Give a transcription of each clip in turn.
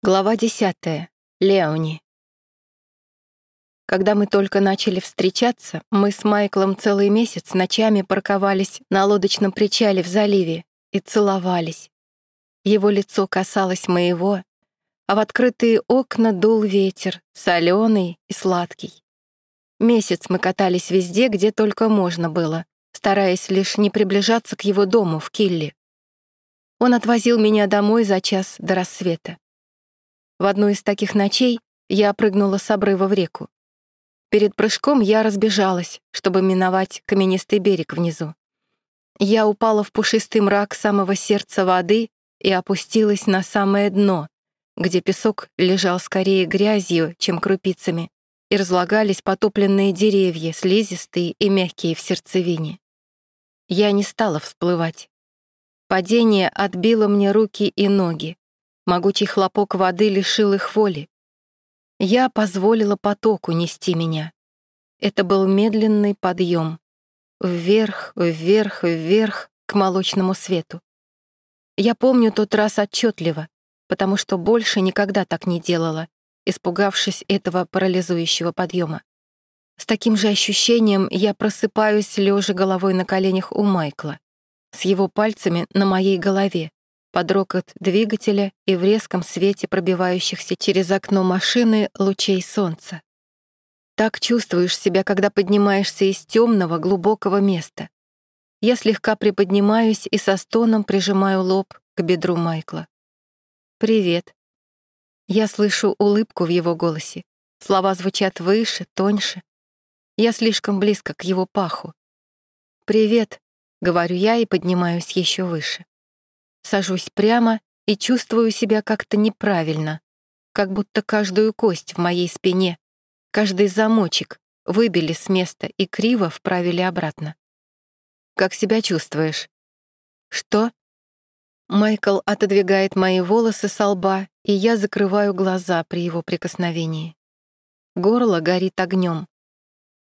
Глава 10. Леони. Когда мы только начали встречаться, мы с Майклом целый месяц ночами парковались на лодочном причале в заливе и целовались. Его лицо касалось моего, а в открытые окна дул ветер, соленый и сладкий. Месяц мы катались везде, где только можно было, стараясь лишь не приближаться к его дому в Килли. Он отвозил меня домой за час до рассвета. В одну из таких ночей я прыгнула с обрыва в реку. Перед прыжком я разбежалась, чтобы миновать каменистый берег внизу. Я упала в пушистый мрак самого сердца воды и опустилась на самое дно, где песок лежал скорее грязью, чем крупицами, и разлагались потопленные деревья, слизистые и мягкие в сердцевине. Я не стала всплывать. Падение отбило мне руки и ноги, Могучий хлопок воды лишил их воли. Я позволила потоку нести меня. Это был медленный подъем. Вверх, вверх, вверх к молочному свету. Я помню тот раз отчетливо, потому что больше никогда так не делала, испугавшись этого парализующего подъема. С таким же ощущением я просыпаюсь, лежа головой на коленях у Майкла, с его пальцами на моей голове, под рокот двигателя и в резком свете пробивающихся через окно машины лучей солнца. Так чувствуешь себя, когда поднимаешься из темного, глубокого места. Я слегка приподнимаюсь и со стоном прижимаю лоб к бедру Майкла. «Привет». Я слышу улыбку в его голосе. Слова звучат выше, тоньше. Я слишком близко к его паху. «Привет», — говорю я и поднимаюсь еще выше. Сажусь прямо и чувствую себя как-то неправильно, как будто каждую кость в моей спине, каждый замочек выбили с места и криво вправили обратно. «Как себя чувствуешь?» «Что?» Майкл отодвигает мои волосы со лба, и я закрываю глаза при его прикосновении. Горло горит огнем.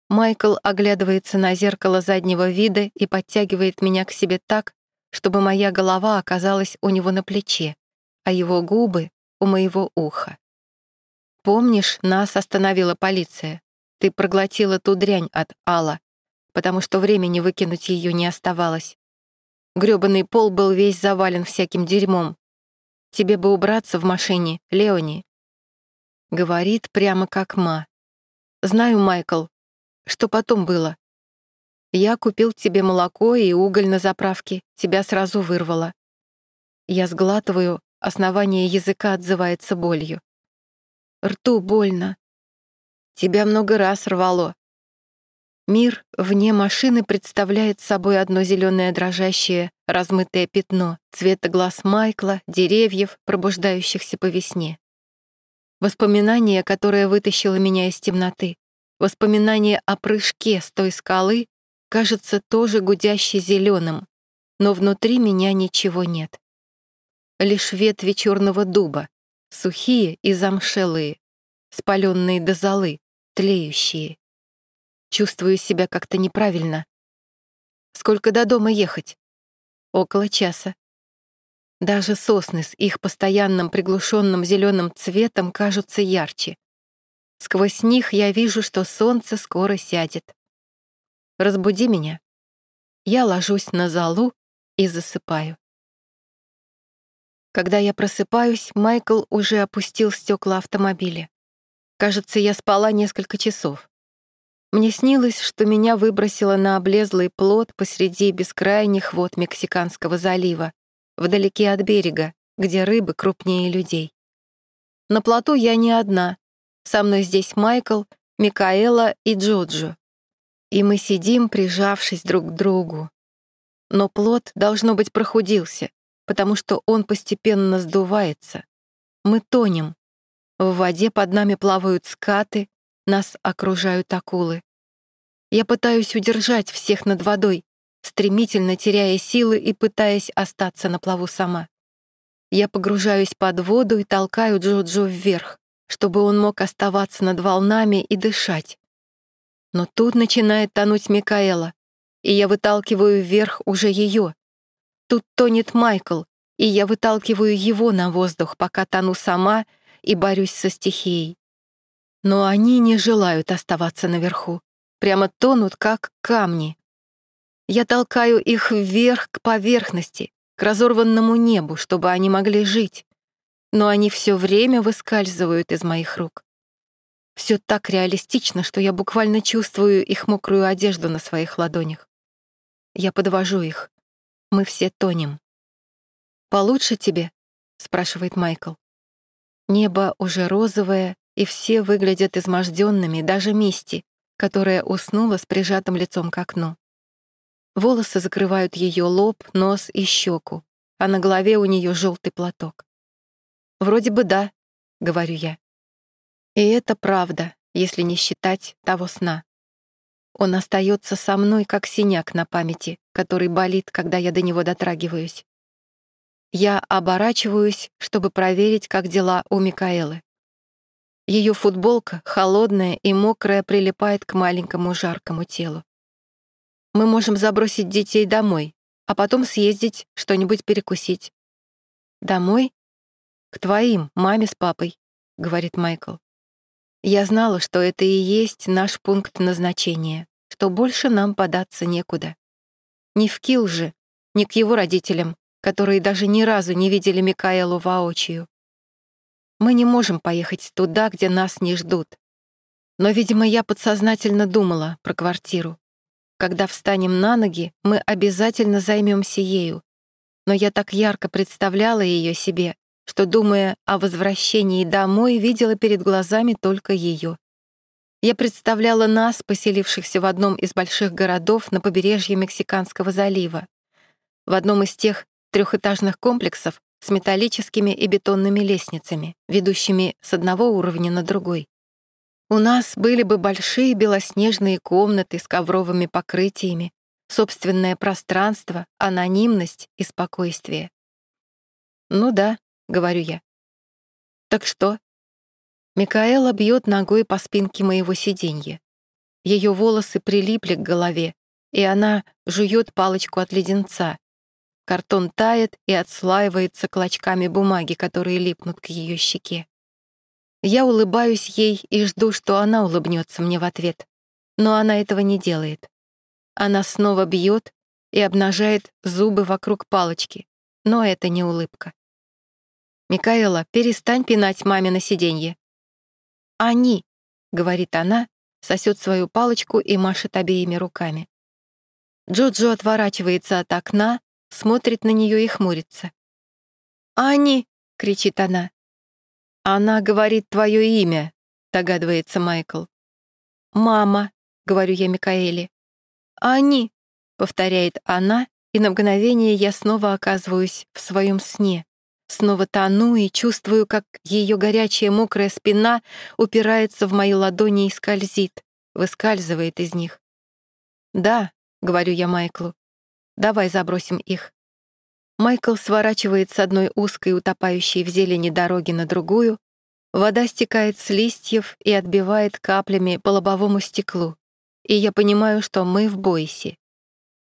Майкл оглядывается на зеркало заднего вида и подтягивает меня к себе так, чтобы моя голова оказалась у него на плече, а его губы — у моего уха. «Помнишь, нас остановила полиция? Ты проглотила ту дрянь от Алла, потому что времени выкинуть ее не оставалось. Грёбаный пол был весь завален всяким дерьмом. Тебе бы убраться в машине, Леони». Говорит прямо как ма. «Знаю, Майкл. Что потом было? Я купил тебе молоко и уголь на заправке, тебя сразу вырвало. Я сглатываю, основание языка отзывается болью. Рту больно. Тебя много раз рвало. Мир вне машины представляет собой одно зеленое дрожащее, размытое пятно цвета глаз Майкла, деревьев, пробуждающихся по весне. Воспоминание, которое вытащило меня из темноты. Воспоминание о прыжке с той скалы, кажется тоже гудящий зеленым, но внутри меня ничего нет. Лишь ветви черного дуба, сухие и замшелые, спаленные до золы, тлеющие. Чувствую себя как-то неправильно. Сколько до дома ехать? Около часа. Даже сосны с их постоянным приглушенным зеленым цветом кажутся ярче. Сквозь них я вижу, что солнце скоро сядет. Разбуди меня. Я ложусь на залу и засыпаю. Когда я просыпаюсь, Майкл уже опустил стекла автомобиля. Кажется, я спала несколько часов. Мне снилось, что меня выбросило на облезлый плот посреди бескрайних вод Мексиканского залива, вдалеке от берега, где рыбы крупнее людей. На плоту я не одна. Со мной здесь Майкл, Микаэла и Джоджо и мы сидим, прижавшись друг к другу. Но плод, должно быть, прохудился, потому что он постепенно сдувается. Мы тонем. В воде под нами плавают скаты, нас окружают акулы. Я пытаюсь удержать всех над водой, стремительно теряя силы и пытаясь остаться на плаву сама. Я погружаюсь под воду и толкаю Джоджо вверх, чтобы он мог оставаться над волнами и дышать. Но тут начинает тонуть Микаэла, и я выталкиваю вверх уже ее. Тут тонет Майкл, и я выталкиваю его на воздух, пока тону сама, и борюсь со стихией. Но они не желают оставаться наверху, прямо тонут, как камни. Я толкаю их вверх к поверхности, к разорванному небу, чтобы они могли жить. Но они все время выскальзывают из моих рук. Все так реалистично, что я буквально чувствую их мокрую одежду на своих ладонях. Я подвожу их. Мы все тонем. «Получше тебе?» — спрашивает Майкл. Небо уже розовое, и все выглядят изможденными, даже Мисти, которая уснула с прижатым лицом к окну. Волосы закрывают ее лоб, нос и щеку, а на голове у нее желтый платок. «Вроде бы да», — говорю я. И это правда, если не считать того сна. Он остается со мной, как синяк на памяти, который болит, когда я до него дотрагиваюсь. Я оборачиваюсь, чтобы проверить, как дела у Микаэлы. Ее футболка, холодная и мокрая, прилипает к маленькому жаркому телу. Мы можем забросить детей домой, а потом съездить, что-нибудь перекусить. Домой? К твоим, маме с папой, говорит Майкл. Я знала, что это и есть наш пункт назначения, что больше нам податься некуда. Не в Килл же, ни к его родителям, которые даже ни разу не видели Микаэлу воочию. Мы не можем поехать туда, где нас не ждут. Но, видимо, я подсознательно думала про квартиру. Когда встанем на ноги, мы обязательно займемся ею. Но я так ярко представляла ее себе, что, думая о возвращении домой, видела перед глазами только ее. Я представляла нас, поселившихся в одном из больших городов на побережье Мексиканского залива, в одном из тех трехэтажных комплексов с металлическими и бетонными лестницами, ведущими с одного уровня на другой. У нас были бы большие белоснежные комнаты с ковровыми покрытиями, собственное пространство, анонимность и спокойствие. «Ну да», — говорю я. «Так что?» Микаэла бьет ногой по спинке моего сиденья. Ее волосы прилипли к голове, и она жует палочку от леденца, Картон тает и отслаивается клочками бумаги, которые липнут к ее щеке. Я улыбаюсь ей и жду, что она улыбнется мне в ответ. Но она этого не делает. Она снова бьет и обнажает зубы вокруг палочки, но это не улыбка. «Микаэла, перестань пинать маме на сиденье». «Они», — говорит она, сосет свою палочку и машет обеими руками. Джоджо отворачивается от окна, смотрит на нее и хмурится. «Ани!» — кричит она. «Она говорит твое имя», — догадывается Майкл. «Мама», — говорю я Микаэле. «Ани», — повторяет она, и на мгновение я снова оказываюсь в своем сне. Снова тону и чувствую, как ее горячая мокрая спина упирается в мои ладони и скользит, выскальзывает из них. «Да», — говорю я Майклу, Давай забросим их». Майкл сворачивает с одной узкой, утопающей в зелени дороги на другую. Вода стекает с листьев и отбивает каплями по лобовому стеклу. И я понимаю, что мы в Бойсе.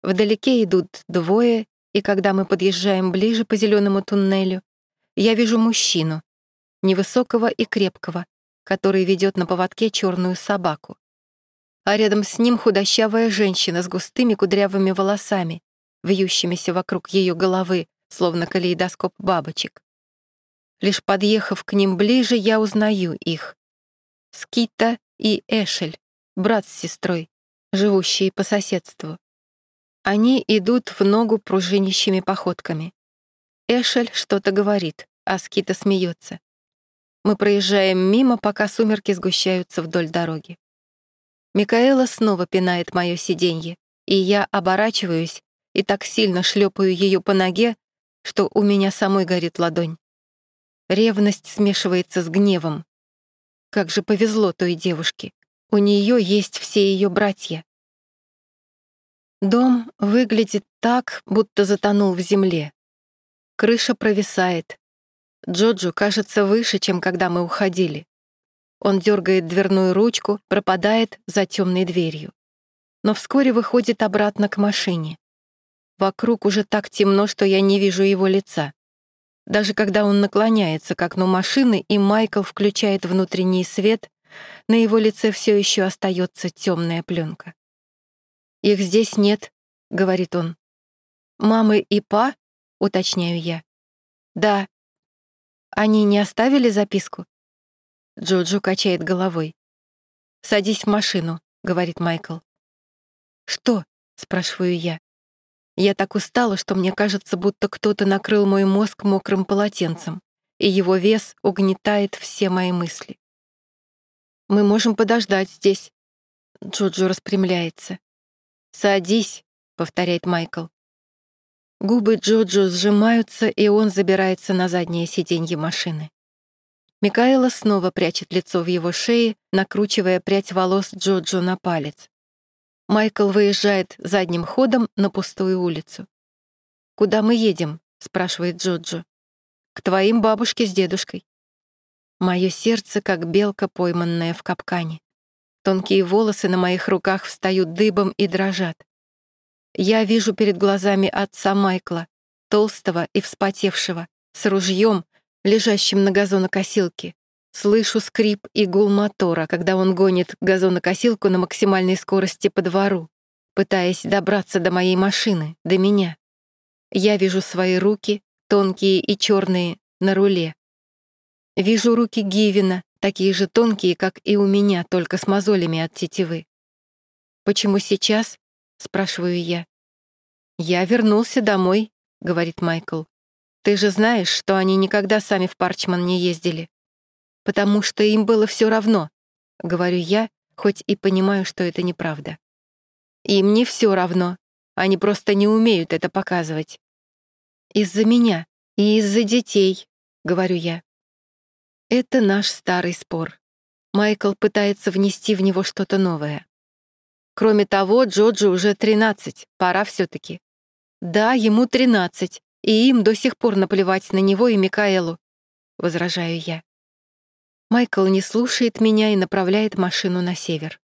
Вдалеке идут двое, и когда мы подъезжаем ближе по зеленому туннелю, я вижу мужчину, невысокого и крепкого, который ведет на поводке черную собаку. А рядом с ним худощавая женщина с густыми кудрявыми волосами, вьющимися вокруг ее головы, словно калейдоскоп бабочек. Лишь подъехав к ним ближе, я узнаю их. Скита и Эшель, брат с сестрой, живущие по соседству. Они идут в ногу пружинищими походками. Эшель что-то говорит, а Скита смеется. Мы проезжаем мимо, пока сумерки сгущаются вдоль дороги. Микаэла снова пинает мое сиденье, и я оборачиваюсь и так сильно шлепаю ее по ноге, что у меня самой горит ладонь. Ревность смешивается с гневом. Как же повезло той девушке. У нее есть все ее братья. Дом выглядит так, будто затонул в земле. Крыша провисает. Джоджо кажется выше, чем когда мы уходили. Он дергает дверную ручку, пропадает за темной дверью. Но вскоре выходит обратно к машине. Вокруг уже так темно, что я не вижу его лица. Даже когда он наклоняется к окну машины, и Майкл включает внутренний свет, на его лице все еще остается темная пленка. «Их здесь нет», — говорит он. «Мамы и па?» — уточняю я. «Да». «Они не оставили записку?» Джоджо качает головой. «Садись в машину», — говорит Майкл. «Что?» — спрашиваю я. Я так устала, что мне кажется, будто кто-то накрыл мой мозг мокрым полотенцем, и его вес угнетает все мои мысли. «Мы можем подождать здесь». Джоджо распрямляется. «Садись», — повторяет Майкл. Губы Джоджо сжимаются, и он забирается на заднее сиденье машины. Микаэла снова прячет лицо в его шее, накручивая прядь волос Джоджо на палец. Майкл выезжает задним ходом на пустую улицу. «Куда мы едем?» — спрашивает Джоджо. «К твоим бабушке с дедушкой». Мое сердце, как белка, пойманная в капкане. Тонкие волосы на моих руках встают дыбом и дрожат. Я вижу перед глазами отца Майкла, толстого и вспотевшего, с ружьем, лежащим на газонокосилке. Слышу скрип и гул мотора, когда он гонит газонокосилку на максимальной скорости по двору, пытаясь добраться до моей машины, до меня. Я вижу свои руки, тонкие и черные, на руле. Вижу руки Гивина, такие же тонкие, как и у меня, только с мозолями от тетивы. «Почему сейчас?» — спрашиваю я. «Я вернулся домой», — говорит Майкл. «Ты же знаешь, что они никогда сами в Парчман не ездили потому что им было все равно, говорю я, хоть и понимаю, что это неправда. Им не все равно, они просто не умеют это показывать. Из-за меня и из-за детей, говорю я. Это наш старый спор. Майкл пытается внести в него что-то новое. Кроме того, Джоджи уже 13, пора все таки Да, ему 13, и им до сих пор наплевать на него и Микаэлу, возражаю я. Майкл не слушает меня и направляет машину на север.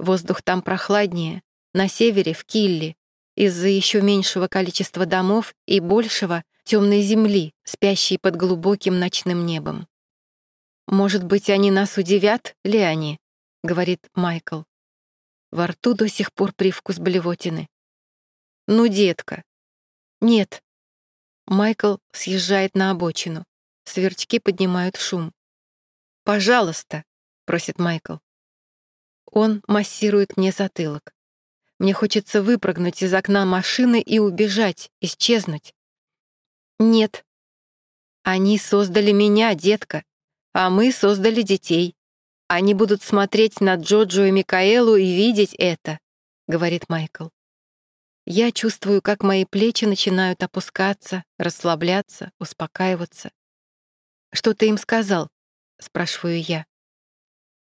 Воздух там прохладнее, на севере, в Килли, из-за еще меньшего количества домов и большего темной земли, спящей под глубоким ночным небом. «Может быть, они нас удивят, ли они?» — говорит Майкл. Во рту до сих пор привкус блевотины. «Ну, детка». «Нет». Майкл съезжает на обочину. Сверчки поднимают шум. «Пожалуйста», — просит Майкл. Он массирует мне затылок. Мне хочется выпрыгнуть из окна машины и убежать, исчезнуть. Нет. Они создали меня, детка, а мы создали детей. Они будут смотреть на Джоджо и Микаэлу и видеть это, — говорит Майкл. Я чувствую, как мои плечи начинают опускаться, расслабляться, успокаиваться. Что ты им сказал? — спрашиваю я.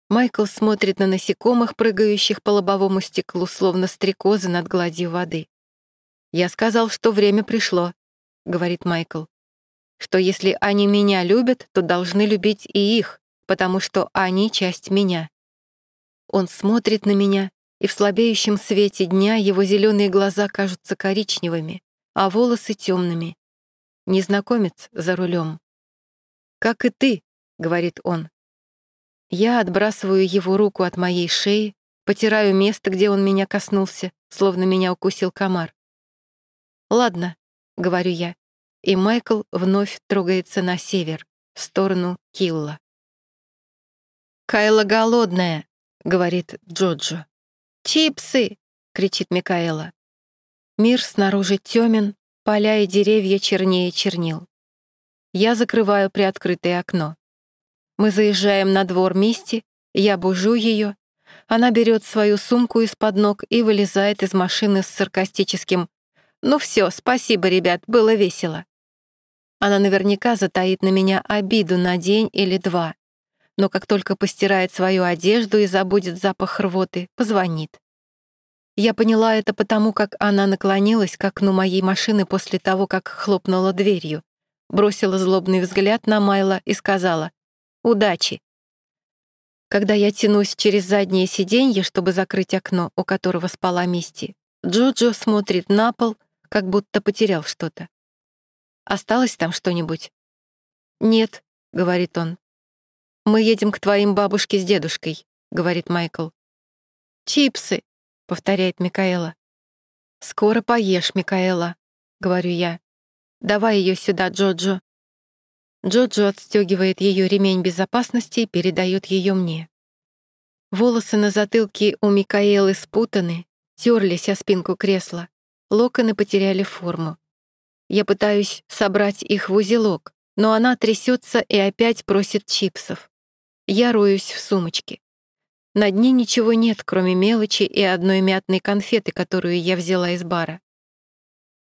Майкл смотрит на насекомых, прыгающих по лобовому стеклу, словно стрекозы над гладью воды. «Я сказал, что время пришло», — говорит Майкл. «Что если они меня любят, то должны любить и их, потому что они — часть меня». Он смотрит на меня, и в слабеющем свете дня его зеленые глаза кажутся коричневыми, а волосы темными. Незнакомец за рулем. «Как и ты», — говорит он. Я отбрасываю его руку от моей шеи, потираю место, где он меня коснулся, словно меня укусил комар. «Ладно», — говорю я, и Майкл вновь трогается на север, в сторону Килла. «Кайла голодная», — говорит Джоджо. «Чипсы!» — кричит Микаэла. Мир снаружи тёмен, поля и деревья чернее чернил. Я закрываю приоткрытое окно. Мы заезжаем на двор Мисти, я бужу ее. Она берет свою сумку из-под ног и вылезает из машины с саркастическим «Ну все, спасибо, ребят, было весело». Она наверняка затаит на меня обиду на день или два, но как только постирает свою одежду и забудет запах рвоты, позвонит. Я поняла это потому, как она наклонилась к окну моей машины после того, как хлопнула дверью, бросила злобный взгляд на Майла и сказала Удачи!» Когда я тянусь через заднее сиденье, чтобы закрыть окно, у которого спала Мисти, Джоджо смотрит на пол, как будто потерял что-то. Осталось там что-нибудь?» «Нет», — говорит он. «Мы едем к твоим бабушке с дедушкой», — говорит Майкл. «Чипсы», — повторяет Микаэла. «Скоро поешь, Микаэла», — говорю я. «Давай ее сюда, Джоджо». Джоджо отстегивает ее ремень безопасности и передает ее мне. Волосы на затылке у Микаэлы спутаны, терлись о спинку кресла, локоны потеряли форму. Я пытаюсь собрать их в узелок, но она трясется и опять просит чипсов. Я роюсь в сумочке. На дне ничего нет, кроме мелочи и одной мятной конфеты, которую я взяла из бара.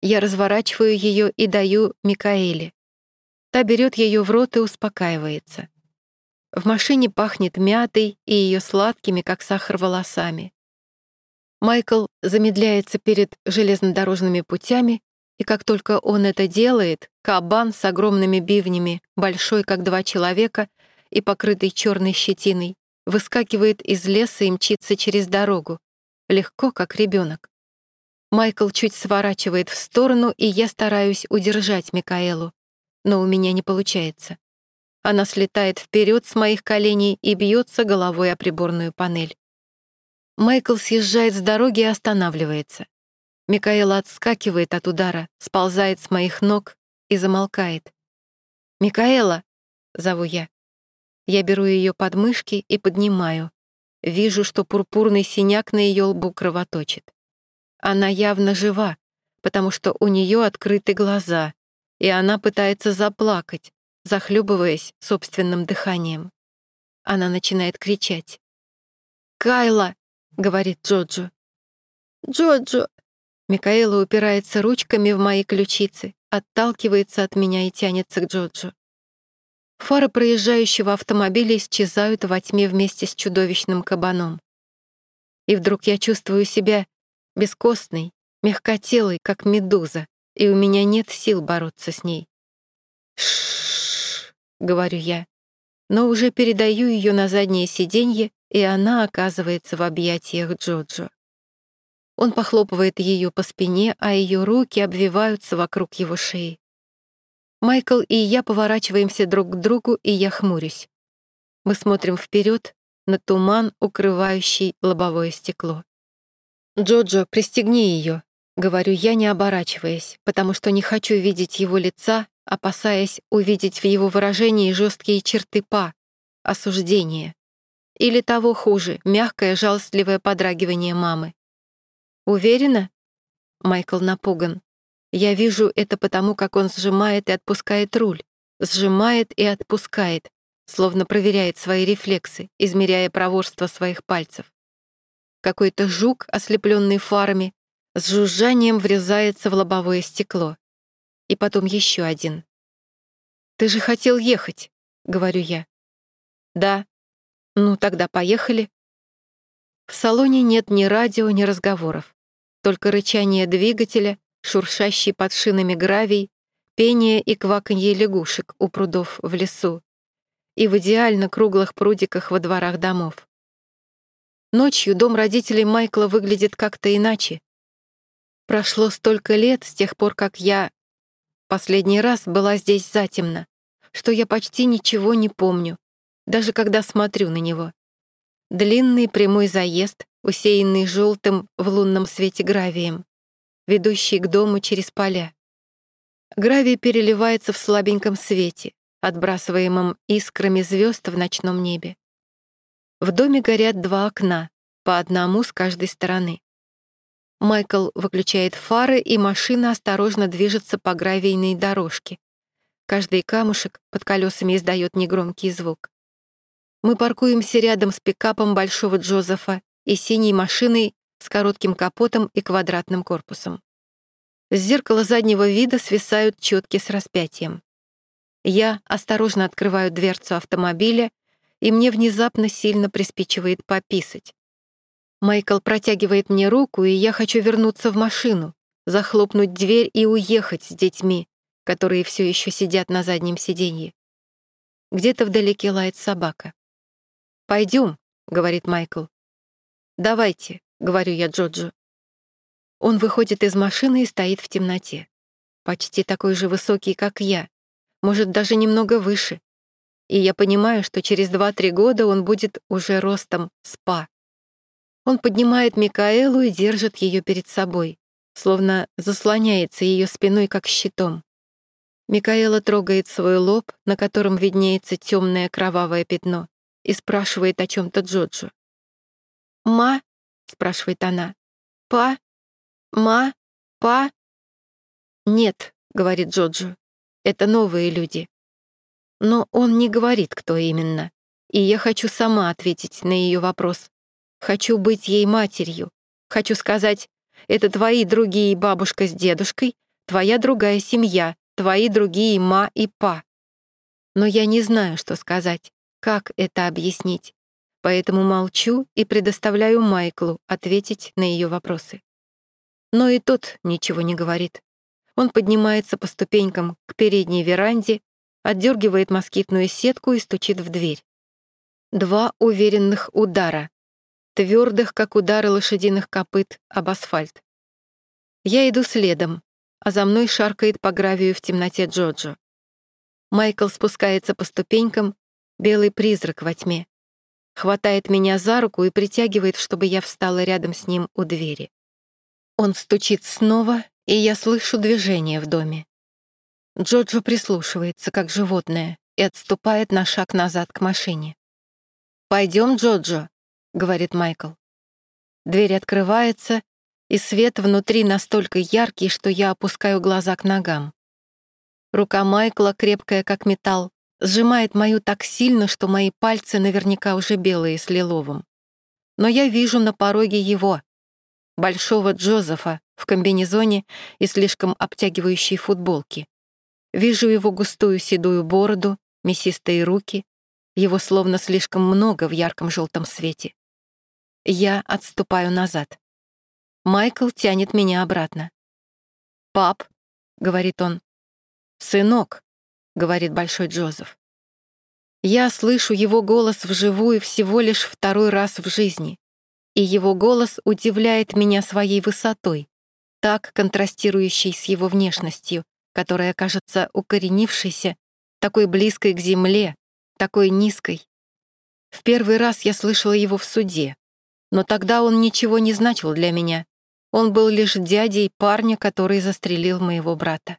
Я разворачиваю ее и даю Микаэле. Та берет ее в рот и успокаивается. В машине пахнет мятой и ее сладкими, как сахар, волосами. Майкл замедляется перед железнодорожными путями, и как только он это делает, кабан с огромными бивнями, большой, как два человека, и покрытый черной щетиной, выскакивает из леса и мчится через дорогу, легко, как ребенок. Майкл чуть сворачивает в сторону, и я стараюсь удержать Микаэлу, но у меня не получается. Она слетает вперед с моих коленей и бьется головой о приборную панель. Майкл съезжает с дороги и останавливается. Микаэла отскакивает от удара, сползает с моих ног и замолкает. «Микаэла!» — зову я. Я беру ее под мышки и поднимаю. Вижу, что пурпурный синяк на ее лбу кровоточит. Она явно жива, потому что у нее открыты глаза, и она пытается заплакать, захлебываясь собственным дыханием. Она начинает кричать. «Кайла!» — говорит Джоджо. «Джоджо!» Микаэла упирается ручками в мои ключицы, отталкивается от меня и тянется к Джоджо. Фары проезжающего автомобиля исчезают во тьме вместе с чудовищным кабаном. И вдруг я чувствую себя бескостной, мягкотелой, как медуза, и у меня нет сил бороться с ней. Шш, говорю я, но уже передаю ее на заднее сиденье, и она оказывается в объятиях Джоджо. Он похлопывает ее по спине, а ее руки обвиваются вокруг его шеи. Майкл и я поворачиваемся друг к другу, и я хмурюсь. Мы смотрим вперед на туман, укрывающий лобовое стекло. «Джоджо, пристегни ее», — говорю я, не оборачиваясь, потому что не хочу видеть его лица, опасаясь увидеть в его выражении жесткие черты па, осуждение. Или того хуже, мягкое, жалостливое подрагивание мамы. «Уверена?» Майкл напуган. Я вижу это потому, как он сжимает и отпускает руль, сжимает и отпускает, словно проверяет свои рефлексы, измеряя проворство своих пальцев. Какой-то жук, ослепленный фарами, с жужжанием врезается в лобовое стекло. И потом еще один. «Ты же хотел ехать», — говорю я. «Да». «Ну, тогда поехали». В салоне нет ни радио, ни разговоров. Только рычание двигателя, шуршащий под шинами гравий, пение и кваканье лягушек у прудов в лесу и в идеально круглых прудиках во дворах домов. Ночью дом родителей Майкла выглядит как-то иначе. Прошло столько лет с тех пор, как я последний раз была здесь затемно, что я почти ничего не помню, даже когда смотрю на него. Длинный прямой заезд, усеянный желтым в лунном свете гравием ведущий к дому через поля. Гравий переливается в слабеньком свете, отбрасываемом искрами звезд в ночном небе. В доме горят два окна, по одному с каждой стороны. Майкл выключает фары, и машина осторожно движется по гравийной дорожке. Каждый камушек под колесами издает негромкий звук. Мы паркуемся рядом с пикапом Большого Джозефа и синей машиной с коротким капотом и квадратным корпусом. С зеркала заднего вида свисают четки с распятием. Я осторожно открываю дверцу автомобиля, и мне внезапно сильно приспичивает пописать. Майкл протягивает мне руку, и я хочу вернуться в машину, захлопнуть дверь и уехать с детьми, которые все еще сидят на заднем сиденье. Где-то вдалеке лает собака. Пойдем, говорит Майкл. «Давайте», — говорю я Джоджо. Он выходит из машины и стоит в темноте. почти такой же высокий, как я, может, даже немного выше. И я понимаю, что через 2-3 года он будет уже ростом спа. Он поднимает Микаэлу и держит ее перед собой, словно заслоняется ее спиной, как щитом. Микаэла трогает свой лоб, на котором виднеется темное кровавое пятно, и спрашивает о чем-то Джоджо. «Ма?» — спрашивает она. «Па? Ма? Па?» «Нет», — говорит Джоджо, — «это новые люди». Но он не говорит, кто именно, и я хочу сама ответить на ее вопрос. Хочу быть ей матерью. Хочу сказать, это твои другие бабушка с дедушкой, твоя другая семья, твои другие ма и па. Но я не знаю, что сказать, как это объяснить. Поэтому молчу и предоставляю Майклу ответить на ее вопросы. Но и тот ничего не говорит. Он поднимается по ступенькам к передней веранде, отдергивает москитную сетку и стучит в дверь. Два уверенных удара, твердых, как удары лошадиных копыт об асфальт. Я иду следом, а за мной шаркает по гравию в темноте Джоджо. Майкл спускается по ступенькам, белый призрак во тьме. Хватает меня за руку и притягивает, чтобы я встала рядом с ним у двери. Он стучит снова, и я слышу движение в доме. Джоджо прислушивается, как животное, и отступает на шаг назад к машине. «Пойдем, Джоджо», — говорит Майкл. Дверь открывается, и свет внутри настолько яркий, что я опускаю глаза к ногам. Рука Майкла, крепкая как металл, сжимает мою так сильно, что мои пальцы наверняка уже белые с лиловым. Но я вижу на пороге его, большого Джозефа, в комбинезоне и слишком обтягивающей футболке. Вижу его густую седую бороду, мясистые руки, его словно слишком много в ярком желтом свете. Я отступаю назад. Майкл тянет меня обратно. «Пап», — говорит он. «Сынок», — говорит Большой Джозеф. Я слышу его голос вживую всего лишь второй раз в жизни, и его голос удивляет меня своей высотой, так контрастирующей с его внешностью, которая кажется укоренившейся, такой близкой к земле, такой низкой. В первый раз я слышала его в суде, но тогда он ничего не значил для меня, он был лишь дядей парня, который застрелил моего брата.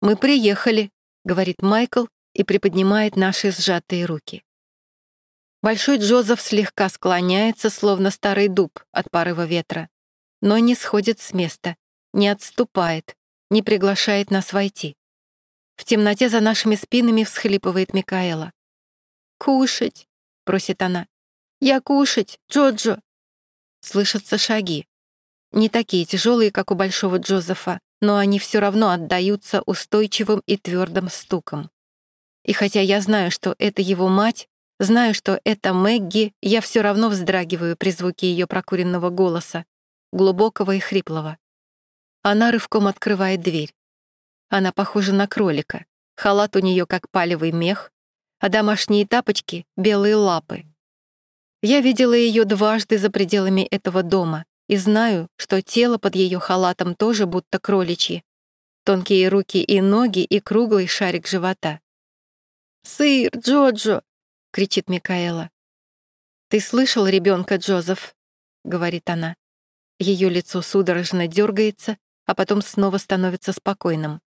«Мы приехали», — говорит Майкл и приподнимает наши сжатые руки. Большой Джозеф слегка склоняется, словно старый дуб от порыва ветра, но не сходит с места, не отступает, не приглашает нас войти. В темноте за нашими спинами всхлипывает Микаэла. «Кушать!» — просит она. «Я кушать, Джоджо!» Слышатся шаги. Не такие тяжелые, как у Большого Джозефа, но они все равно отдаются устойчивым и твердым стуком. И хотя я знаю, что это его мать, знаю, что это Мэгги, я все равно вздрагиваю при звуке ее прокуренного голоса, глубокого и хриплого. Она рывком открывает дверь. Она похожа на кролика. Халат у нее как палевый мех, а домашние тапочки — белые лапы. Я видела ее дважды за пределами этого дома, и знаю, что тело под ее халатом тоже будто кроличье. Тонкие руки и ноги и круглый шарик живота. «Сыр, Джоджо!» — кричит Микаэла. «Ты слышал ребенка, Джозеф?» — говорит она. Ее лицо судорожно дергается, а потом снова становится спокойным.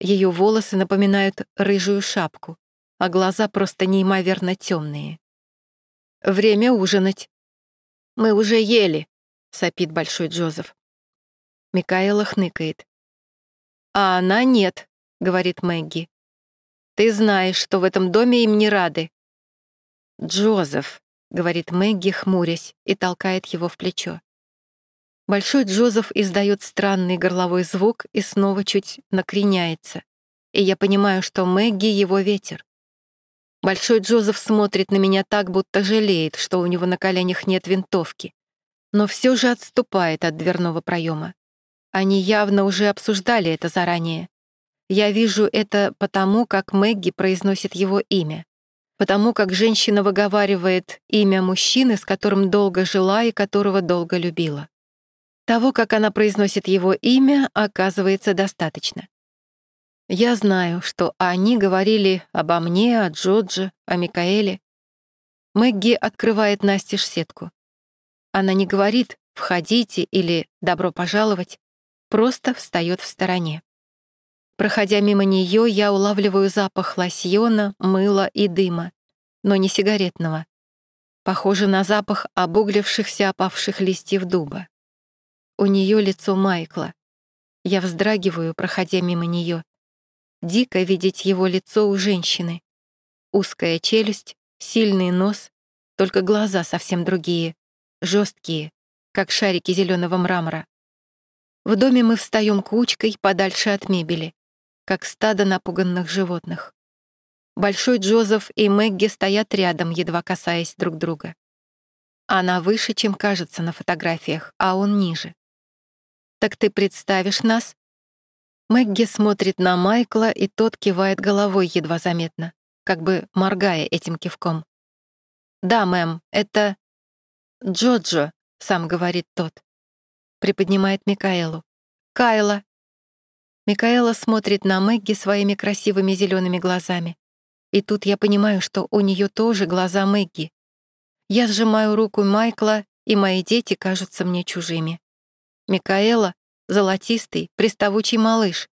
Ее волосы напоминают рыжую шапку, а глаза просто неимоверно темные. «Время ужинать. Мы уже ели», сопит Большой Джозеф. Микаэла хныкает. «А она нет», — говорит Мэгги. «Ты знаешь, что в этом доме им не рады». «Джозеф», — говорит Мэгги, хмурясь, и толкает его в плечо. Большой Джозеф издает странный горловой звук и снова чуть накреняется. И я понимаю, что Мэгги — его ветер. Большой Джозеф смотрит на меня так, будто жалеет, что у него на коленях нет винтовки, но все же отступает от дверного проема. Они явно уже обсуждали это заранее. Я вижу это потому, как Мэгги произносит его имя, потому как женщина выговаривает имя мужчины, с которым долго жила и которого долго любила. Того, как она произносит его имя, оказывается достаточно. Я знаю, что они говорили обо мне, о Джодже, о Микаэле. Мэгги открывает настежь сетку. Она не говорит «входите» или «добро пожаловать», просто встает в стороне. Проходя мимо нее, я улавливаю запах лосьона, мыла и дыма, но не сигаретного. Похоже на запах обуглившихся опавших листьев дуба. У нее лицо Майкла. Я вздрагиваю, проходя мимо нее. Дико видеть его лицо у женщины. Узкая челюсть, сильный нос, только глаза совсем другие, жесткие, как шарики зеленого мрамора. В доме мы встаем кучкой подальше от мебели, как стадо напуганных животных. Большой Джозеф и Мэгги стоят рядом, едва касаясь друг друга. Она выше, чем кажется на фотографиях, а он ниже. «Так ты представишь нас?» Мэгги смотрит на Майкла, и тот кивает головой едва заметно, как бы моргая этим кивком. «Да, мэм, это...» «Джоджо», — сам говорит тот приподнимает Микаэлу. «Кайла!» Микаэла смотрит на Мэгги своими красивыми зелеными глазами. И тут я понимаю, что у нее тоже глаза Мэгги. Я сжимаю руку Майкла, и мои дети кажутся мне чужими. Микаэла — золотистый, приставучий малыш.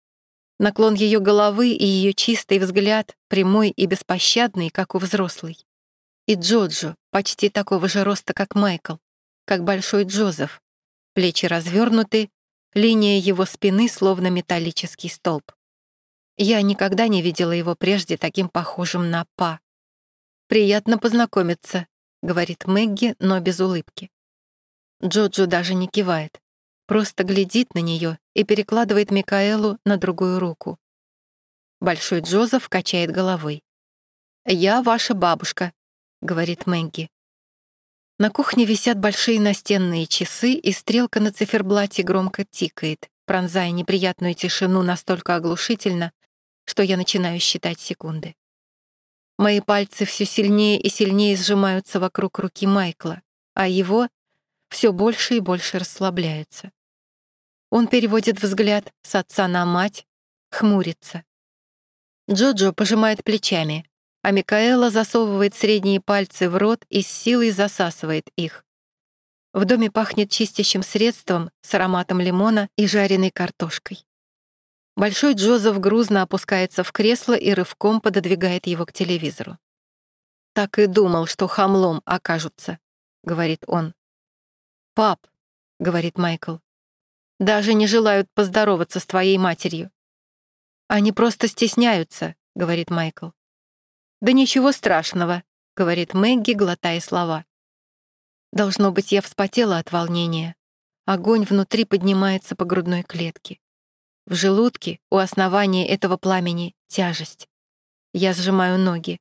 Наклон ее головы и ее чистый взгляд, прямой и беспощадный, как у взрослой. И Джоджо, почти такого же роста, как Майкл, как большой Джозеф, Плечи развернуты, линия его спины словно металлический столб. Я никогда не видела его прежде таким похожим на Па. «Приятно познакомиться», — говорит Мэгги, но без улыбки. Джоджо даже не кивает, просто глядит на нее и перекладывает Микаэлу на другую руку. Большой Джозеф качает головой. «Я ваша бабушка», — говорит Мэгги. На кухне висят большие настенные часы, и стрелка на циферблате громко тикает, пронзая неприятную тишину настолько оглушительно, что я начинаю считать секунды. Мои пальцы все сильнее и сильнее сжимаются вокруг руки Майкла, а его все больше и больше расслабляются. Он переводит взгляд с отца на мать, хмурится. Джоджо пожимает плечами, а Микаэла засовывает средние пальцы в рот и с силой засасывает их. В доме пахнет чистящим средством с ароматом лимона и жареной картошкой. Большой Джозеф грузно опускается в кресло и рывком пододвигает его к телевизору. «Так и думал, что хамлом окажутся», — говорит он. «Пап», — говорит Майкл, — «даже не желают поздороваться с твоей матерью». «Они просто стесняются», — говорит Майкл. «Да ничего страшного», — говорит Мэгги, глотая слова. Должно быть, я вспотела от волнения. Огонь внутри поднимается по грудной клетке. В желудке, у основания этого пламени, тяжесть. Я сжимаю ноги.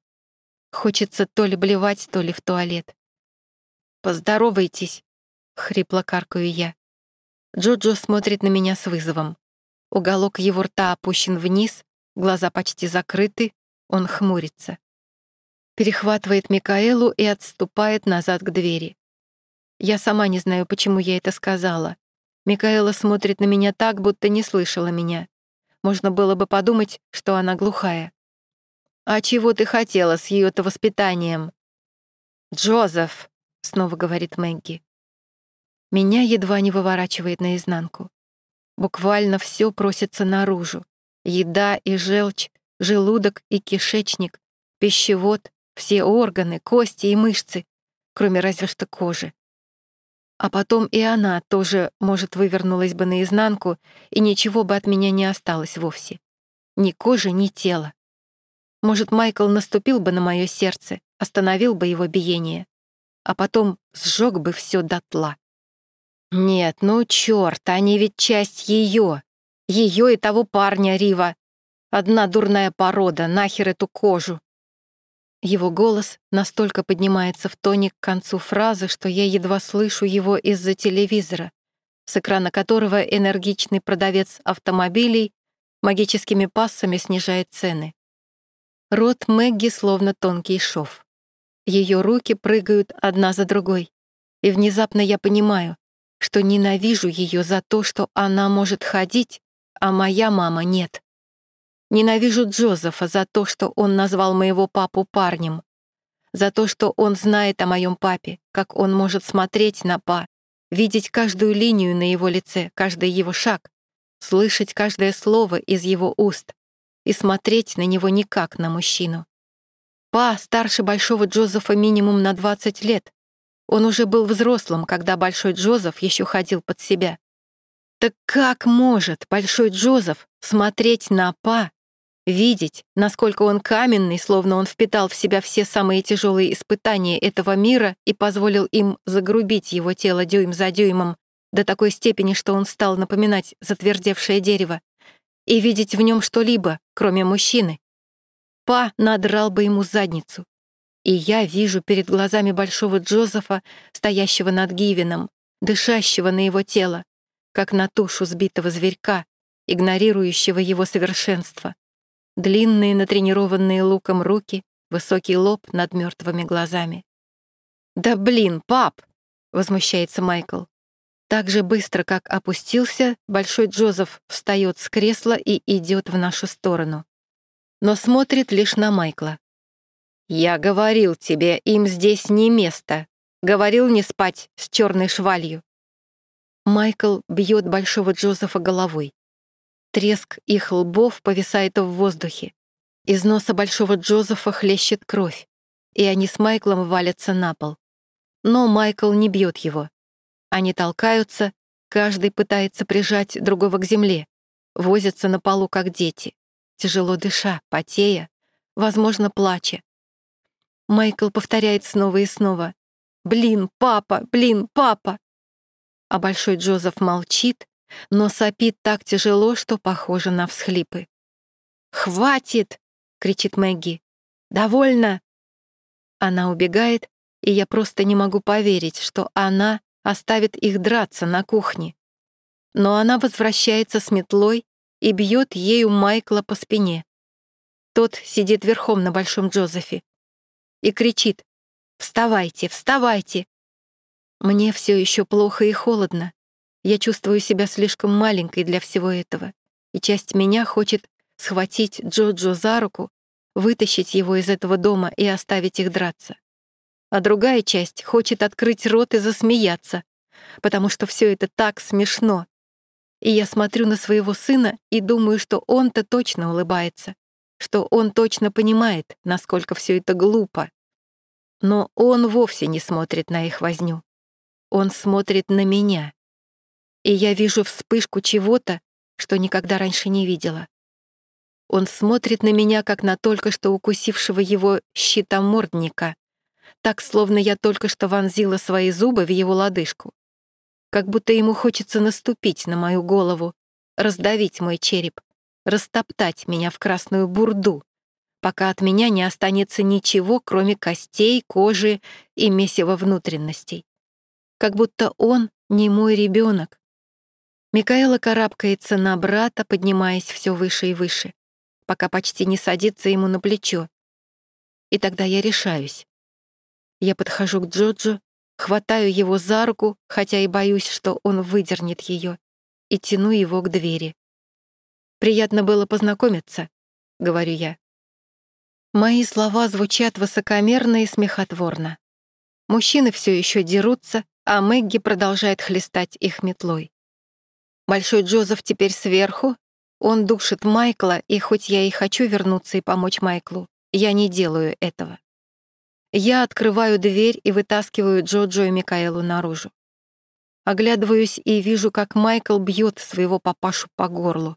Хочется то ли блевать, то ли в туалет. «Поздоровайтесь», — хрипло каркаю я. Джоджо смотрит на меня с вызовом. Уголок его рта опущен вниз, глаза почти закрыты, он хмурится перехватывает Микаэлу и отступает назад к двери. Я сама не знаю, почему я это сказала. Микаэла смотрит на меня так, будто не слышала меня. Можно было бы подумать, что она глухая. «А чего ты хотела с ее-то воспитанием?» «Джозеф», — снова говорит Мэгги. Меня едва не выворачивает наизнанку. Буквально все просится наружу. Еда и желчь, желудок и кишечник, пищевод, все органы, кости и мышцы, кроме разве что кожи. А потом и она тоже, может, вывернулась бы наизнанку, и ничего бы от меня не осталось вовсе. Ни кожи, ни тела. Может, Майкл наступил бы на мое сердце, остановил бы его биение, а потом сжег бы все дотла. Нет, ну черт, они ведь часть ее, ее и того парня Рива. Одна дурная порода, нахер эту кожу. Его голос настолько поднимается в тоне к концу фразы, что я едва слышу его из-за телевизора, с экрана которого энергичный продавец автомобилей магическими пассами снижает цены. Рот Мэгги словно тонкий шов. Ее руки прыгают одна за другой. И внезапно я понимаю, что ненавижу ее за то, что она может ходить, а моя мама нет. Ненавижу Джозефа за то, что он назвал моего папу парнем, за то, что он знает о моем папе, как он может смотреть на па, видеть каждую линию на его лице, каждый его шаг, слышать каждое слово из его уст и смотреть на него не как на мужчину. Па старше большого Джозефа минимум на 20 лет. Он уже был взрослым, когда большой Джозеф еще ходил под себя. Так как может большой Джозеф смотреть на Па видеть, насколько он каменный, словно он впитал в себя все самые тяжелые испытания этого мира и позволил им загрубить его тело дюйм за дюймом до такой степени, что он стал напоминать затвердевшее дерево, и видеть в нем что-либо, кроме мужчины. Па надрал бы ему задницу. И я вижу перед глазами большого Джозефа, стоящего над Гивином, дышащего на его тело, как на тушу сбитого зверька, игнорирующего его совершенство длинные натренированные луком руки, высокий лоб над мертвыми глазами. «Да блин, пап!» — возмущается Майкл. Так же быстро, как опустился, Большой Джозеф встает с кресла и идет в нашу сторону. Но смотрит лишь на Майкла. «Я говорил тебе, им здесь не место. Говорил не спать с черной швалью». Майкл бьет Большого Джозефа головой. Треск их лбов повисает в воздухе. Из носа большого Джозефа хлещет кровь, и они с Майклом валятся на пол. Но Майкл не бьет его. Они толкаются, каждый пытается прижать другого к земле, возятся на полу, как дети, тяжело дыша, потея, возможно, плача. Майкл повторяет снова и снова «Блин, папа! Блин, папа!» А большой Джозеф молчит, но сопит так тяжело, что похоже на всхлипы. «Хватит!» — кричит Мэгги. «Довольно!» Она убегает, и я просто не могу поверить, что она оставит их драться на кухне. Но она возвращается с метлой и бьет ею Майкла по спине. Тот сидит верхом на Большом Джозефе и кричит «Вставайте, вставайте!» Мне все еще плохо и холодно, я чувствую себя слишком маленькой для всего этого, и часть меня хочет схватить Джоджо за руку, вытащить его из этого дома и оставить их драться. А другая часть хочет открыть рот и засмеяться, потому что все это так смешно. И я смотрю на своего сына и думаю, что он-то точно улыбается, что он точно понимает, насколько все это глупо. Но он вовсе не смотрит на их возню. Он смотрит на меня и я вижу вспышку чего-то, что никогда раньше не видела. Он смотрит на меня, как на только что укусившего его щитомордника, так, словно я только что вонзила свои зубы в его лодыжку. Как будто ему хочется наступить на мою голову, раздавить мой череп, растоптать меня в красную бурду, пока от меня не останется ничего, кроме костей, кожи и месива внутренностей. Как будто он не мой ребенок, Микаэла карабкается на брата, поднимаясь все выше и выше, пока почти не садится ему на плечо. И тогда я решаюсь. Я подхожу к Джоджо, хватаю его за руку, хотя и боюсь, что он выдернет ее, и тяну его к двери. «Приятно было познакомиться», — говорю я. Мои слова звучат высокомерно и смехотворно. Мужчины все еще дерутся, а Мэгги продолжает хлестать их метлой. Большой Джозеф теперь сверху. Он душит Майкла, и хоть я и хочу вернуться и помочь Майклу, я не делаю этого. Я открываю дверь и вытаскиваю Джоджо и Микаэлу наружу. Оглядываюсь и вижу, как Майкл бьет своего папашу по горлу.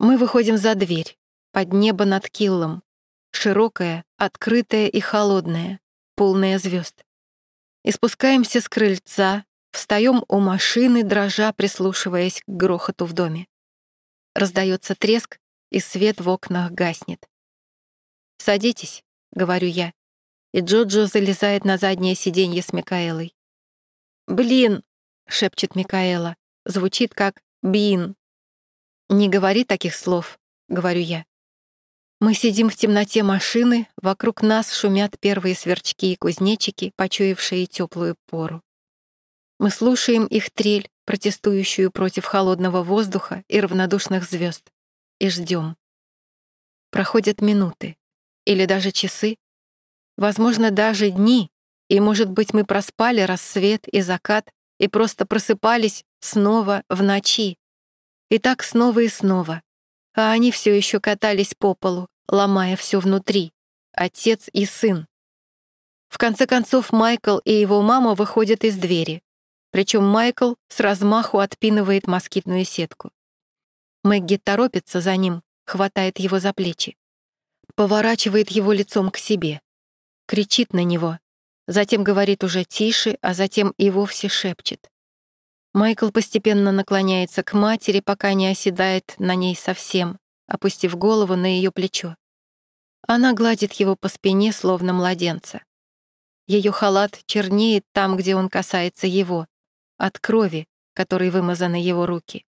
Мы выходим за дверь, под небо над Киллом. Широкое, открытое и холодное, полное звезд. И спускаемся с крыльца, Встаем у машины, дрожа, прислушиваясь к грохоту в доме. Раздается треск, и свет в окнах гаснет. «Садитесь», — говорю я, и Джоджо залезает на заднее сиденье с Микаэлой. «Блин», — шепчет Микаэла, звучит как «бин». «Не говори таких слов», — говорю я. Мы сидим в темноте машины, вокруг нас шумят первые сверчки и кузнечики, почуявшие теплую пору. Мы слушаем их трель, протестующую против холодного воздуха и равнодушных звезд, и ждем. Проходят минуты или даже часы, возможно, даже дни, и, может быть, мы проспали рассвет и закат и просто просыпались снова в ночи. И так снова и снова. А они все еще катались по полу, ломая все внутри. Отец и сын. В конце концов, Майкл и его мама выходят из двери. Причем Майкл с размаху отпинывает москитную сетку. Мэгги торопится за ним, хватает его за плечи. Поворачивает его лицом к себе. Кричит на него. Затем говорит уже тише, а затем и вовсе шепчет. Майкл постепенно наклоняется к матери, пока не оседает на ней совсем, опустив голову на ее плечо. Она гладит его по спине, словно младенца. Ее халат чернеет там, где он касается его, от крови, которой вымазаны его руки.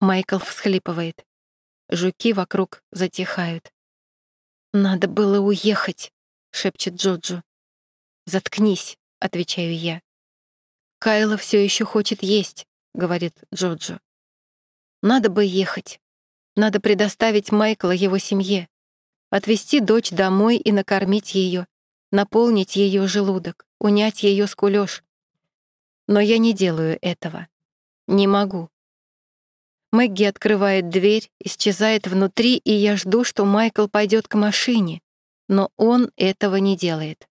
Майкл всхлипывает. Жуки вокруг затихают. «Надо было уехать», — шепчет Джоджо. «Заткнись», — отвечаю я. «Кайла все еще хочет есть», — говорит Джоджо. «Надо бы ехать. Надо предоставить Майкла его семье, отвезти дочь домой и накормить ее, наполнить ее желудок, унять ее скулёж. Но я не делаю этого. Не могу. Мэгги открывает дверь, исчезает внутри, и я жду, что Майкл пойдет к машине, но он этого не делает.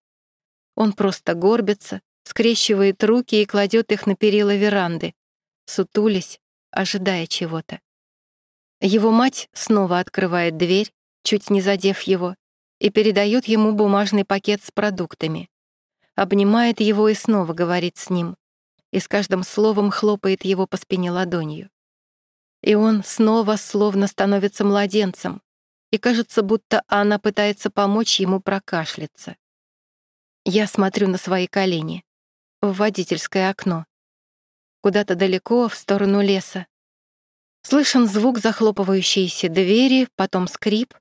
Он просто горбится, скрещивает руки и кладет их на перила веранды, сутулясь, ожидая чего-то. Его мать снова открывает дверь, чуть не задев его, и передает ему бумажный пакет с продуктами. Обнимает его и снова говорит с ним, и с каждым словом хлопает его по спине ладонью. И он снова словно становится младенцем, и кажется, будто она пытается помочь ему прокашляться. Я смотрю на свои колени в водительское окно. Куда-то далеко, в сторону леса. Слышен звук захлопывающейся двери, потом скрип,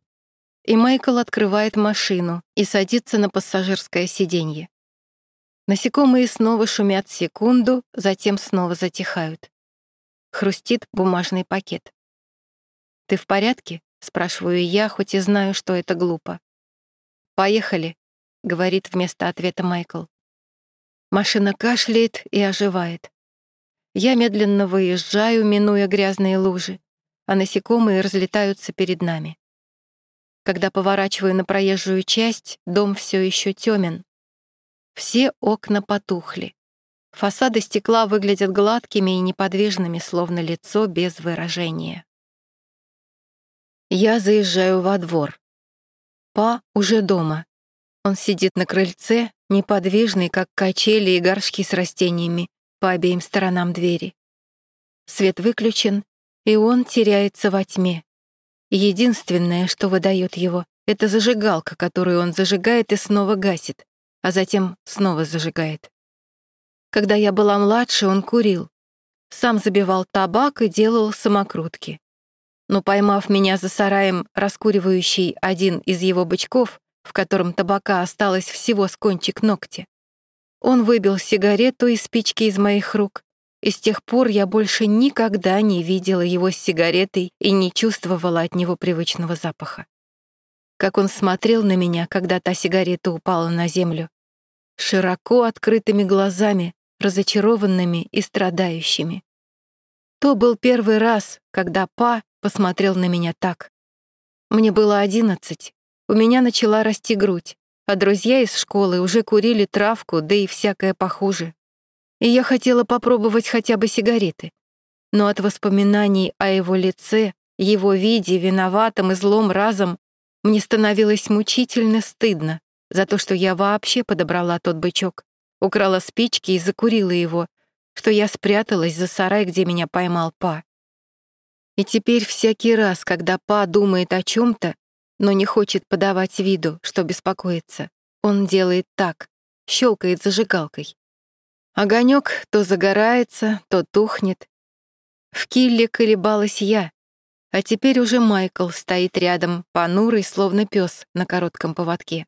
и Майкл открывает машину и садится на пассажирское сиденье. Насекомые снова шумят секунду, затем снова затихают. Хрустит бумажный пакет. «Ты в порядке?» — спрашиваю я, хоть и знаю, что это глупо. «Поехали», — говорит вместо ответа Майкл. Машина кашляет и оживает. Я медленно выезжаю, минуя грязные лужи, а насекомые разлетаются перед нами. Когда поворачиваю на проезжую часть, дом все еще темен. Все окна потухли. Фасады стекла выглядят гладкими и неподвижными, словно лицо без выражения. Я заезжаю во двор. Па уже дома. Он сидит на крыльце, неподвижный, как качели и горшки с растениями по обеим сторонам двери. Свет выключен, и он теряется во тьме. Единственное, что выдает его, это зажигалка, которую он зажигает и снова гасит, а затем снова зажигает. Когда я была младше, он курил. Сам забивал табак и делал самокрутки. Но поймав меня за сараем, раскуривающий один из его бычков, в котором табака осталось всего с кончик ногтя. Он выбил сигарету из спички из моих рук, и с тех пор я больше никогда не видела его с сигаретой и не чувствовала от него привычного запаха. Как он смотрел на меня, когда та сигарета упала на землю, широко открытыми глазами, разочарованными и страдающими. То был первый раз, когда Па посмотрел на меня так. Мне было одиннадцать, у меня начала расти грудь, а друзья из школы уже курили травку, да и всякое похуже. И я хотела попробовать хотя бы сигареты. Но от воспоминаний о его лице, его виде, виноватом и злом разом, мне становилось мучительно стыдно за то, что я вообще подобрала тот бычок, украла спички и закурила его, что я спряталась за сарай, где меня поймал Па. И теперь всякий раз, когда Па думает о чем то но не хочет подавать виду, что беспокоится. Он делает так, щелкает зажигалкой. Огонек то загорается, то тухнет. В килле колебалась я, а теперь уже Майкл стоит рядом, понурый, словно пес на коротком поводке.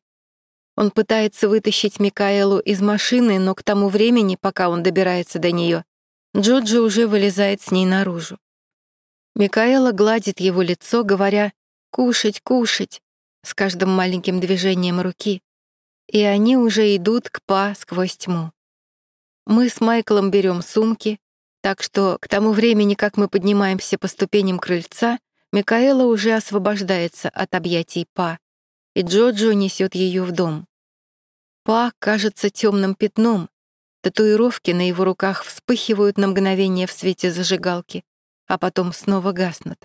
Он пытается вытащить Микаэлу из машины, но к тому времени, пока он добирается до нее, Джоджи уже вылезает с ней наружу. Микаэла гладит его лицо, говоря «кушать, кушать» с каждым маленьким движением руки, и они уже идут к Па сквозь тьму. Мы с Майклом берем сумки, так что к тому времени, как мы поднимаемся по ступеням крыльца, Микаэла уже освобождается от объятий Па, и Джоджо несет ее в дом. Па кажется темным пятном, татуировки на его руках вспыхивают на мгновение в свете зажигалки, а потом снова гаснут.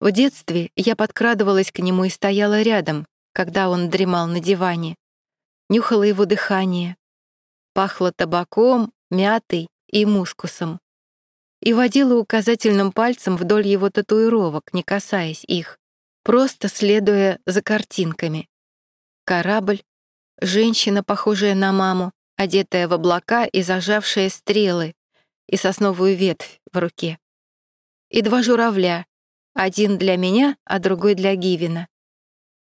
В детстве я подкрадывалась к нему и стояла рядом, когда он дремал на диване, нюхала его дыхание, пахло табаком, мятой и мускусом. И водила указательным пальцем вдоль его татуировок, не касаясь их, просто следуя за картинками. Корабль, женщина, похожая на маму, одетая в облака и зажавшая стрелы, и сосновую ветвь в руке. И два журавля, один для меня, а другой для Гивина.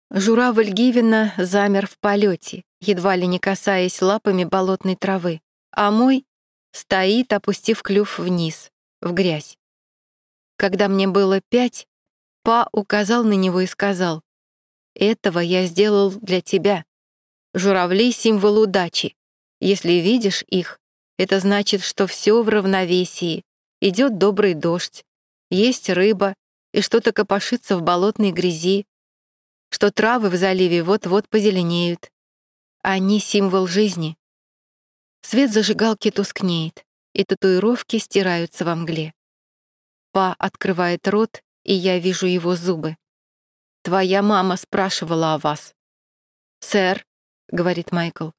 Журавль Гивина замер в полете, едва ли не касаясь лапами болотной травы, а мой стоит, опустив клюв вниз, в грязь. Когда мне было пять, Па указал на него и сказал, «Этого я сделал для тебя. Журавли — символ удачи. Если видишь их, это значит, что все в равновесии, идет добрый дождь, есть рыба и что-то копошится в болотной грязи, что травы в заливе вот-вот позеленеют. Они — символ жизни. Свет зажигалки тускнеет, и татуировки стираются во мгле. Па открывает рот, и я вижу его зубы. «Твоя мама спрашивала о вас». «Сэр», — говорит Майкл.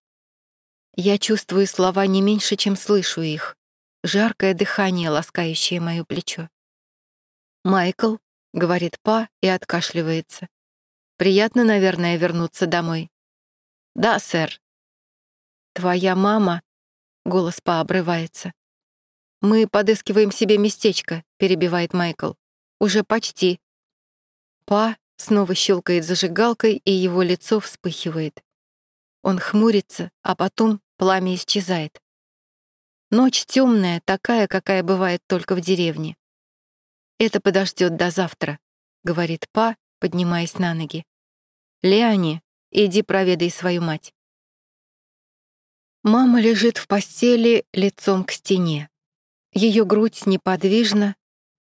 Я чувствую слова не меньше, чем слышу их. Жаркое дыхание, ласкающее мое плечо. «Майкл», — говорит Па и откашливается. Приятно, наверное, вернуться домой. Да, сэр. Твоя мама... Голос пообрывается. Мы подыскиваем себе местечко, перебивает Майкл. Уже почти. Па снова щелкает зажигалкой, и его лицо вспыхивает. Он хмурится, а потом пламя исчезает. Ночь темная, такая, какая бывает только в деревне. Это подождет до завтра, говорит Па поднимаясь на ноги. «Леони, иди проведай свою мать». Мама лежит в постели лицом к стене. Ее грудь неподвижна,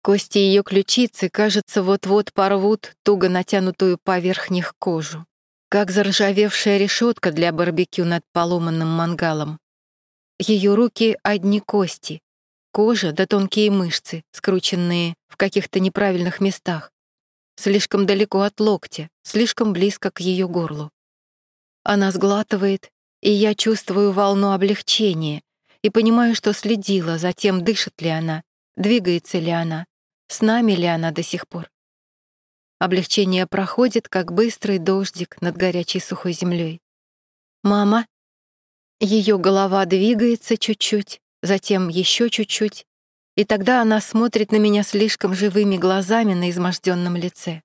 кости ее ключицы, кажется, вот-вот порвут туго натянутую поверх них кожу, как заржавевшая решетка для барбекю над поломанным мангалом. Ее руки — одни кости, кожа да тонкие мышцы, скрученные в каких-то неправильных местах слишком далеко от локтя, слишком близко к ее горлу. Она сглатывает, и я чувствую волну облегчения и понимаю, что следила за тем, дышит ли она, двигается ли она, с нами ли она до сих пор. Облегчение проходит, как быстрый дождик над горячей сухой землей. «Мама?» Ее голова двигается чуть-чуть, затем еще чуть-чуть, и тогда она смотрит на меня слишком живыми глазами на изможденном лице.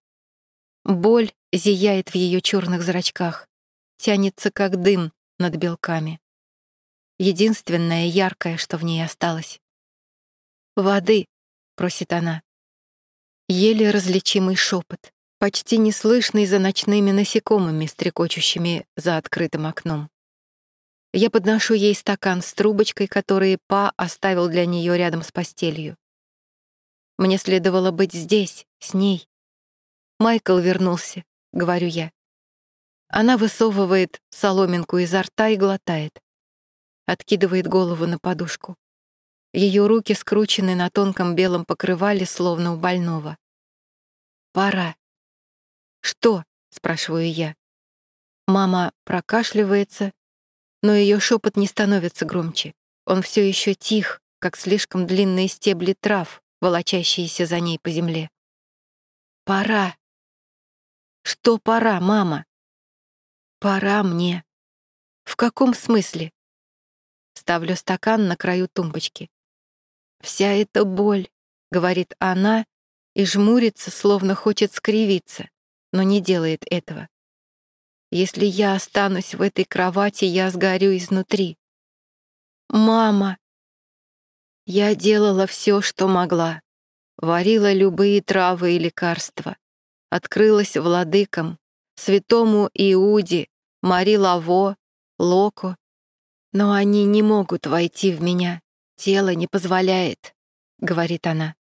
Боль зияет в ее черных зрачках, тянется как дым над белками. Единственное яркое, что в ней осталось. «Воды», — просит она. Еле различимый шепот, почти неслышный за ночными насекомыми, стрекочущими за открытым окном. Я подношу ей стакан с трубочкой, который Па оставил для нее рядом с постелью. Мне следовало быть здесь, с ней. Майкл вернулся, говорю я. Она высовывает соломинку изо рта и глотает. Откидывает голову на подушку. Ее руки скручены на тонком белом покрывале, словно у больного. «Пора». «Что?» — спрашиваю я. Мама прокашливается, но ее шепот не становится громче. Он все еще тих, как слишком длинные стебли трав, волочащиеся за ней по земле. «Пора!» «Что пора, мама?» «Пора мне». «В каком смысле?» Ставлю стакан на краю тумбочки. «Вся эта боль», — говорит она, и жмурится, словно хочет скривиться, но не делает этого. Если я останусь в этой кровати, я сгорю изнутри. Мама! Я делала все, что могла. Варила любые травы и лекарства. Открылась владыкам, святому Иуде, Мари Лаво, Локо. Но они не могут войти в меня. Тело не позволяет, — говорит она.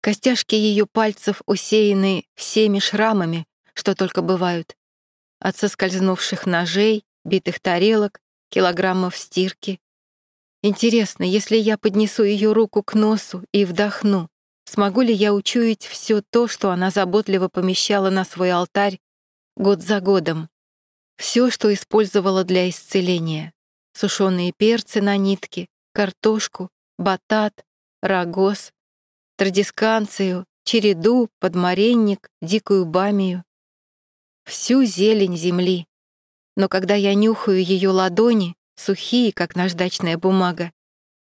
Костяшки ее пальцев усеяны всеми шрамами, что только бывают от соскользнувших ножей, битых тарелок, килограммов стирки. Интересно, если я поднесу ее руку к носу и вдохну, смогу ли я учуять все то, что она заботливо помещала на свой алтарь год за годом? Все, что использовала для исцеления. Сушеные перцы на нитке, картошку, батат, рогоз, традисканцию, череду, подмаренник, дикую бамию всю зелень земли. Но когда я нюхаю ее ладони, сухие, как наждачная бумага,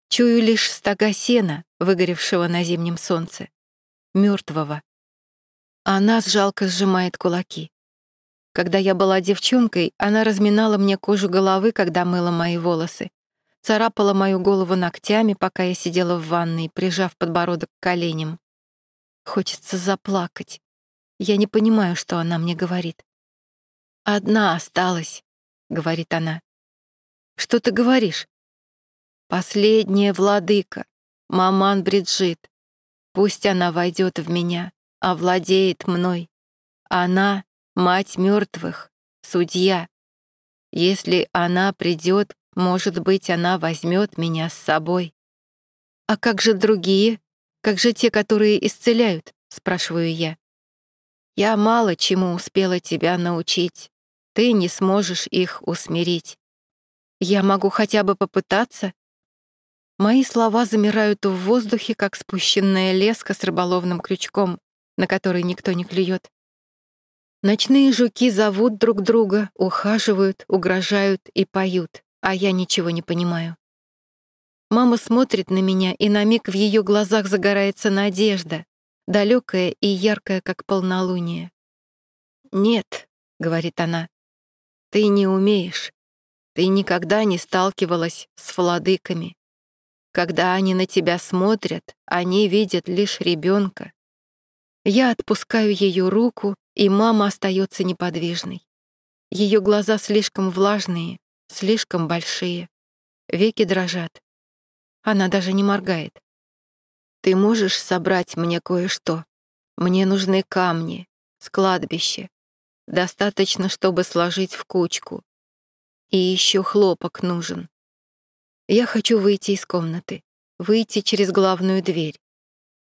чую лишь стога сена, выгоревшего на зимнем солнце, мертвого. Она жалко сжимает кулаки. Когда я была девчонкой, она разминала мне кожу головы, когда мыла мои волосы, царапала мою голову ногтями, пока я сидела в ванной, прижав подбородок к коленям. Хочется заплакать. Я не понимаю, что она мне говорит. «Одна осталась», — говорит она. «Что ты говоришь?» «Последняя владыка, маман Бриджит. Пусть она войдет в меня, овладеет мной. Она — мать мертвых, судья. Если она придет, может быть, она возьмет меня с собой». «А как же другие? Как же те, которые исцеляют?» — спрашиваю я. Я мало чему успела тебя научить. Ты не сможешь их усмирить. Я могу хотя бы попытаться? Мои слова замирают в воздухе, как спущенная леска с рыболовным крючком, на который никто не клюет. Ночные жуки зовут друг друга, ухаживают, угрожают и поют, а я ничего не понимаю. Мама смотрит на меня, и на миг в ее глазах загорается надежда, далекая и яркая, как полнолуние. «Нет», — говорит она, — «ты не умеешь. Ты никогда не сталкивалась с владыками. Когда они на тебя смотрят, они видят лишь ребенка. Я отпускаю ее руку, и мама остается неподвижной. Ее глаза слишком влажные, слишком большие. Веки дрожат. Она даже не моргает. Ты можешь собрать мне кое-что? Мне нужны камни, с кладбища. Достаточно, чтобы сложить в кучку. И еще хлопок нужен. Я хочу выйти из комнаты, выйти через главную дверь,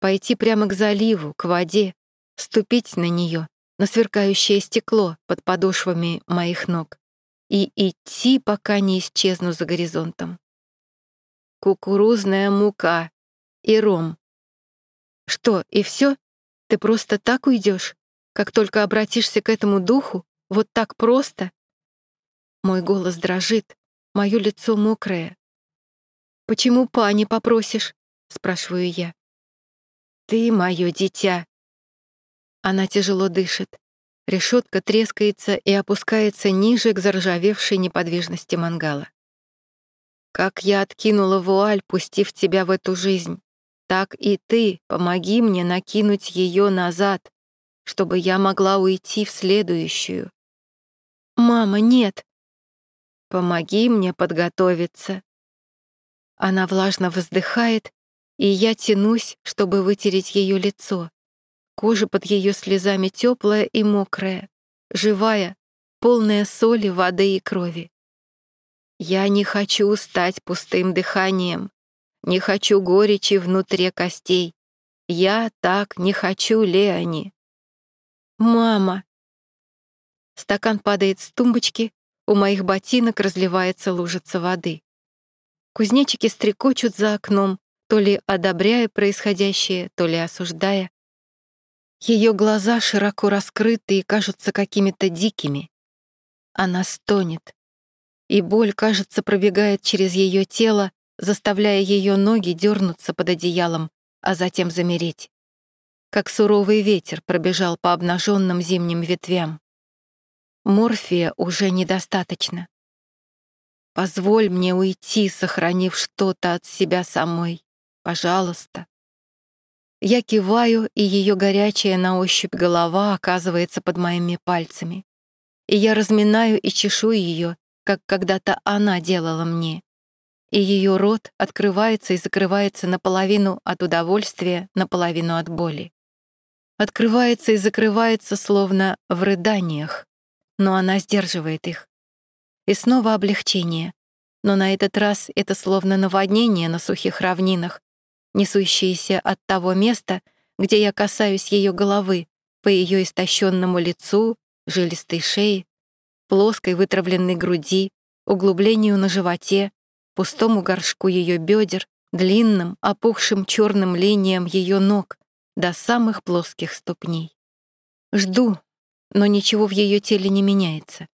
пойти прямо к заливу, к воде, ступить на нее, на сверкающее стекло под подошвами моих ног и идти, пока не исчезну за горизонтом. Кукурузная мука и ром что, и все? Ты просто так уйдешь? Как только обратишься к этому духу? Вот так просто? Мой голос дрожит, мое лицо мокрое. «Почему па не попросишь?» — спрашиваю я. «Ты мое дитя». Она тяжело дышит. Решетка трескается и опускается ниже к заржавевшей неподвижности мангала. Как я откинула вуаль, пустив тебя в эту жизнь так и ты помоги мне накинуть ее назад, чтобы я могла уйти в следующую. Мама, нет. Помоги мне подготовиться. Она влажно вздыхает, и я тянусь, чтобы вытереть ее лицо. Кожа под ее слезами теплая и мокрая, живая, полная соли, воды и крови. Я не хочу стать пустым дыханием, не хочу горечи внутри костей. Я так не хочу, Леони. Мама. Стакан падает с тумбочки, у моих ботинок разливается лужица воды. Кузнечики стрекочут за окном, то ли одобряя происходящее, то ли осуждая. Ее глаза широко раскрыты и кажутся какими-то дикими. Она стонет, и боль, кажется, пробегает через ее тело, заставляя ее ноги дернуться под одеялом, а затем замереть. Как суровый ветер пробежал по обнаженным зимним ветвям. Морфия уже недостаточно. Позволь мне уйти, сохранив что-то от себя самой. Пожалуйста. Я киваю, и ее горячая на ощупь голова оказывается под моими пальцами. И я разминаю и чешу ее, как когда-то она делала мне. И ее рот открывается и закрывается наполовину от удовольствия, наполовину от боли. Открывается и закрывается, словно в рыданиях, но она сдерживает их. И снова облегчение, но на этот раз это словно наводнение на сухих равнинах, несущиеся от того места, где я касаюсь ее головы, по ее истощенному лицу, жилистой шее, плоской вытравленной груди, углублению на животе, пустому горшку ее бедер, длинным, опухшим черным линиям ее ног до самых плоских ступней. Жду, но ничего в ее теле не меняется.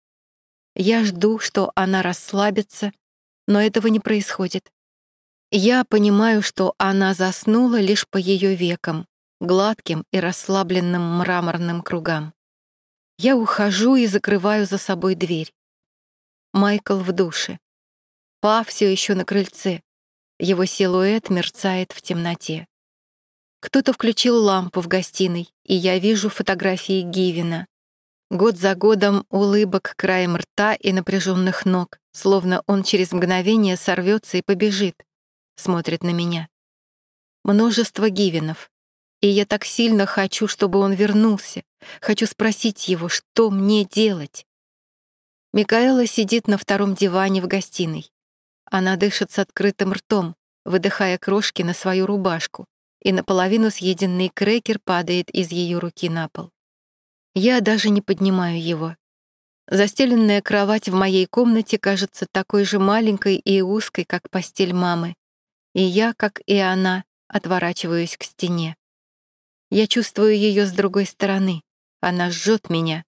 Я жду, что она расслабится, но этого не происходит. Я понимаю, что она заснула лишь по ее векам, гладким и расслабленным мраморным кругам. Я ухожу и закрываю за собой дверь. Майкл в душе. Па все еще на крыльце. Его силуэт мерцает в темноте. Кто-то включил лампу в гостиной, и я вижу фотографии Гивина. Год за годом улыбок краем рта и напряженных ног, словно он через мгновение сорвется и побежит, смотрит на меня. Множество Гивинов. И я так сильно хочу, чтобы он вернулся. Хочу спросить его, что мне делать. Микаэла сидит на втором диване в гостиной. Она дышит с открытым ртом, выдыхая крошки на свою рубашку, и наполовину съеденный крекер падает из ее руки на пол. Я даже не поднимаю его. Застеленная кровать в моей комнате кажется такой же маленькой и узкой, как постель мамы, и я, как и она, отворачиваюсь к стене. Я чувствую ее с другой стороны. Она жжет меня.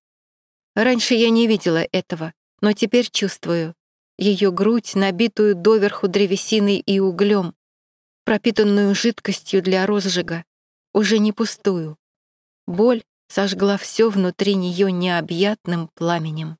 Раньше я не видела этого, но теперь чувствую. Ее грудь, набитую доверху древесиной и углем, пропитанную жидкостью для розжига, уже не пустую. Боль сожгла все внутри нее необъятным пламенем.